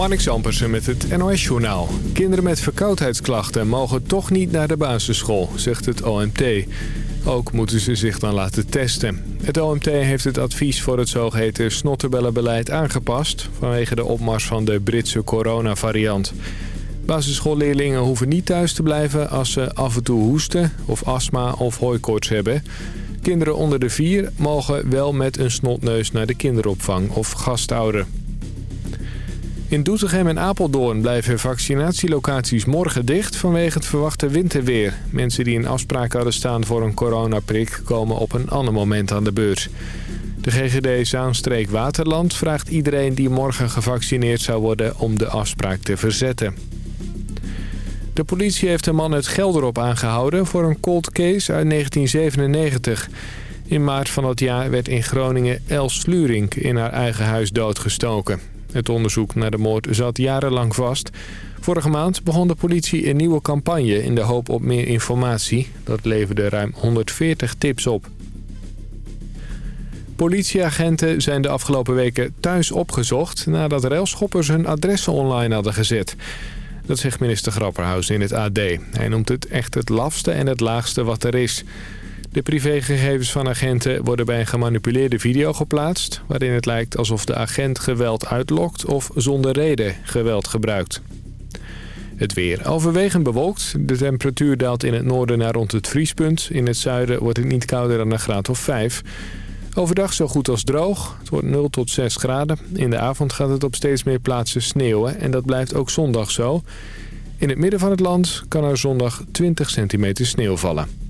Marnix Ampersen met het NOS-journaal. Kinderen met verkoudheidsklachten mogen toch niet naar de basisschool, zegt het OMT. Ook moeten ze zich dan laten testen. Het OMT heeft het advies voor het zogeheten snotterbellenbeleid aangepast... vanwege de opmars van de Britse coronavariant. Basisschoolleerlingen hoeven niet thuis te blijven als ze af en toe hoesten... of astma of hooikoorts hebben... Kinderen onder de vier mogen wel met een snotneus naar de kinderopvang of gastouder. In Doetinchem en Apeldoorn blijven vaccinatielocaties morgen dicht vanwege het verwachte winterweer. Mensen die een afspraak hadden staan voor een coronaprik komen op een ander moment aan de beurt. De GGD Zaanstreek Waterland vraagt iedereen die morgen gevaccineerd zou worden om de afspraak te verzetten. De politie heeft een man uit Gelderop aangehouden voor een cold case uit 1997. In maart van dat jaar werd in Groningen Els Slurink in haar eigen huis doodgestoken. Het onderzoek naar de moord zat jarenlang vast. Vorige maand begon de politie een nieuwe campagne in de hoop op meer informatie. Dat leverde ruim 140 tips op. Politieagenten zijn de afgelopen weken thuis opgezocht... nadat railschoppers hun adressen online hadden gezet. Dat zegt minister Grapperhaus in het AD. Hij noemt het echt het lafste en het laagste wat er is. De privégegevens van agenten worden bij een gemanipuleerde video geplaatst... waarin het lijkt alsof de agent geweld uitlokt of zonder reden geweld gebruikt. Het weer overwegend bewolkt. De temperatuur daalt in het noorden naar rond het vriespunt. In het zuiden wordt het niet kouder dan een graad of 5. Overdag zo goed als droog. Het wordt 0 tot 6 graden. In de avond gaat het op steeds meer plaatsen sneeuwen. En dat blijft ook zondag zo. In het midden van het land kan er zondag 20 centimeter sneeuw vallen.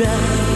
track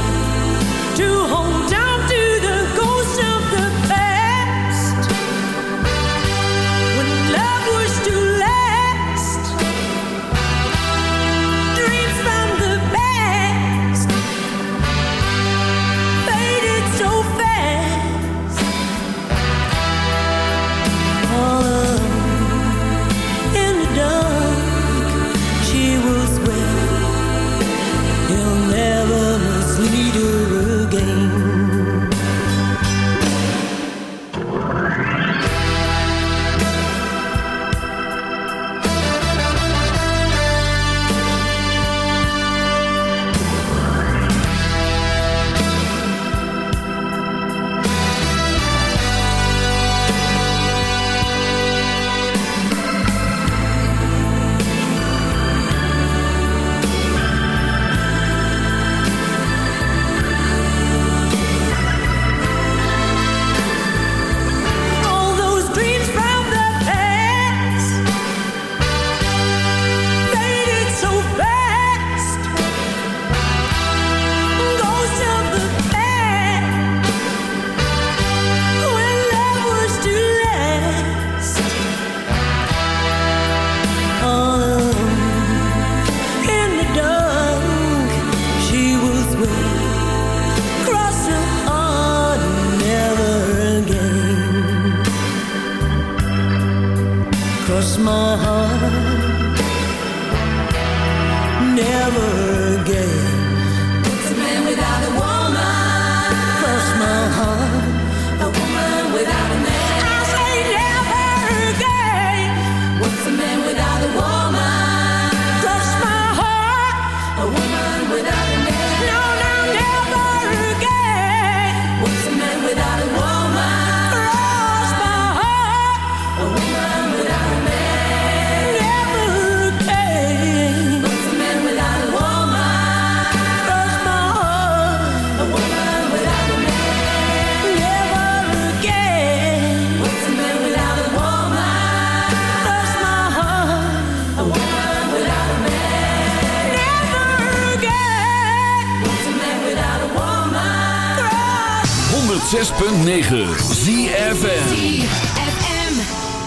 106.9 ZFM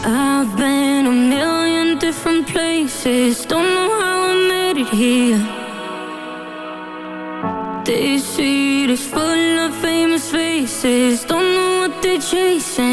I've been a million different places. Don't know how I made it here. This seat is full of famous faces. Don't know what they're chasing.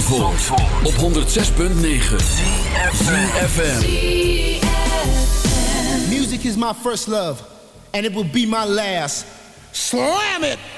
Zandvoort, op 106.9 CFFM Music is my first love and it will be my last. Slam it!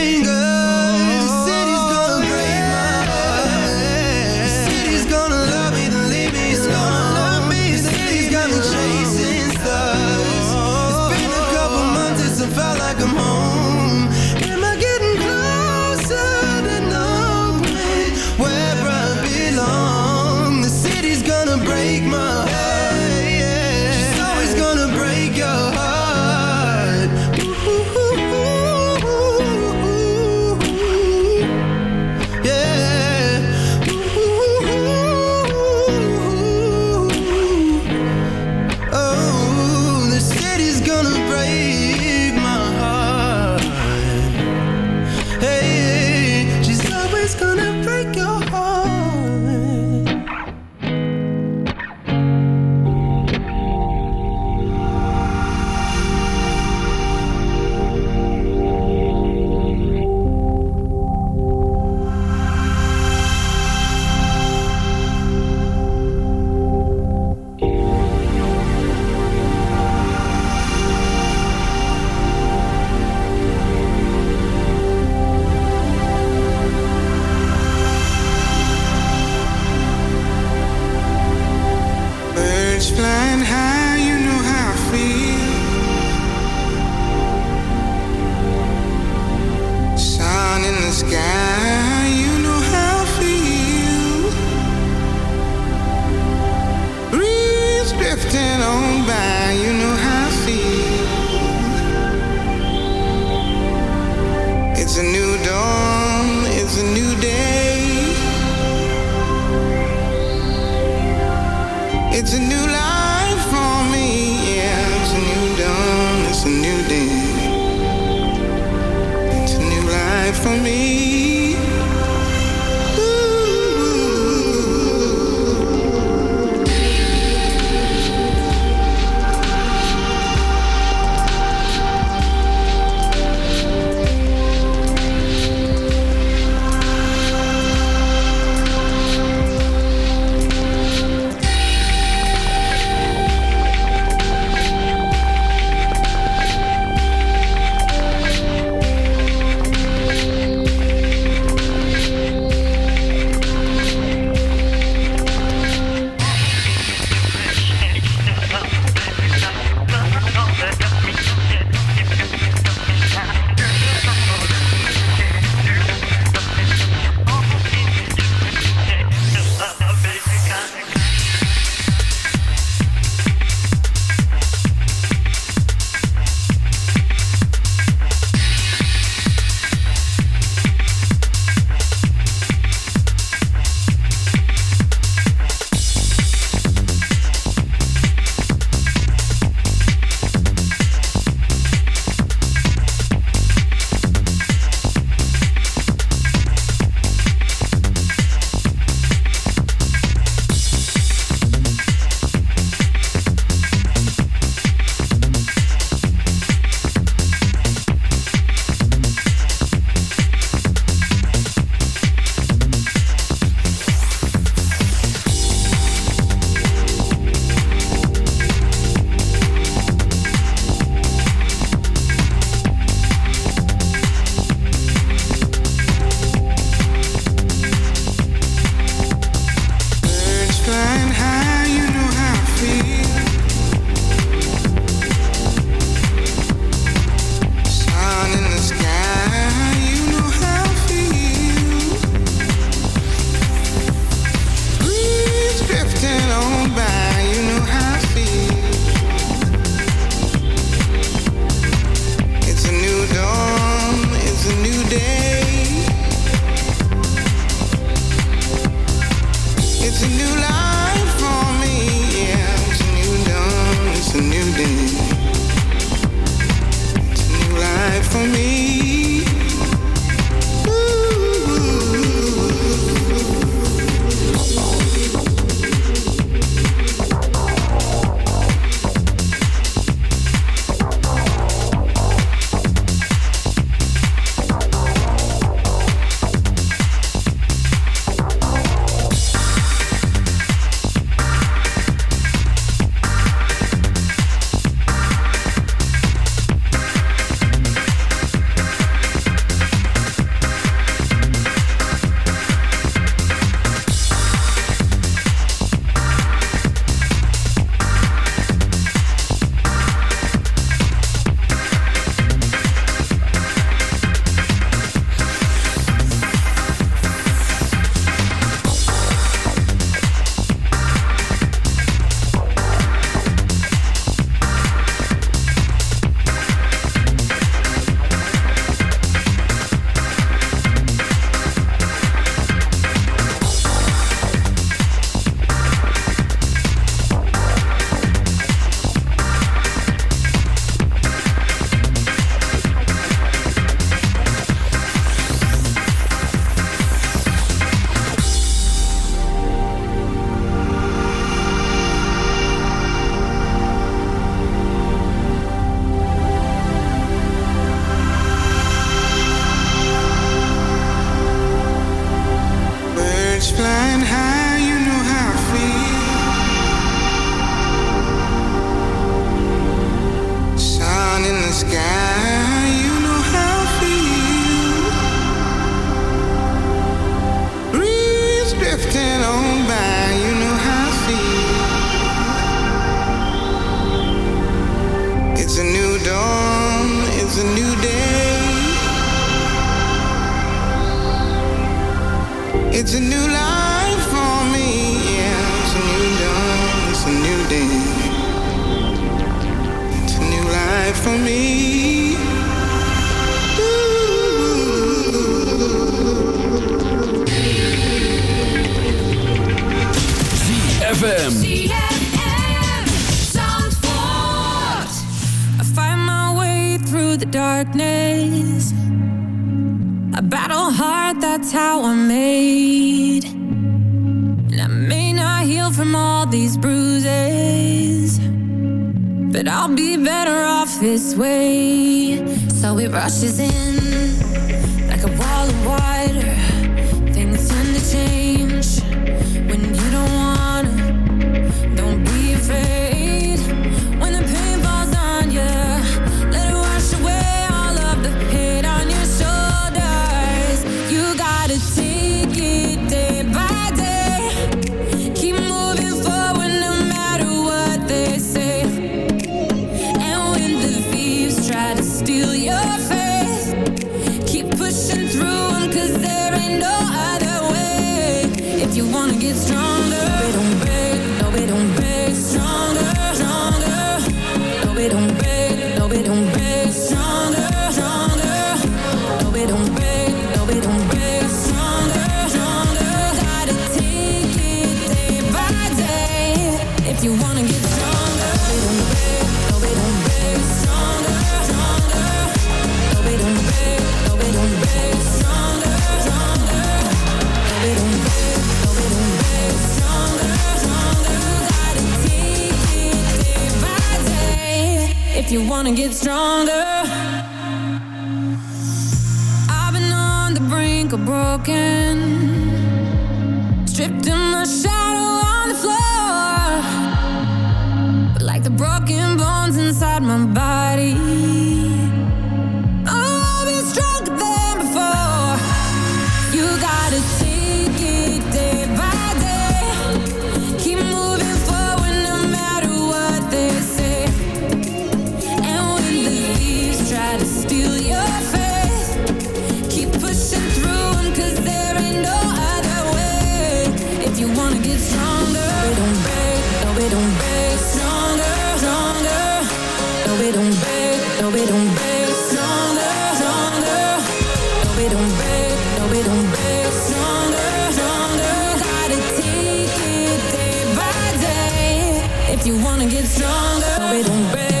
If you wanna get stronger, no, they don't break,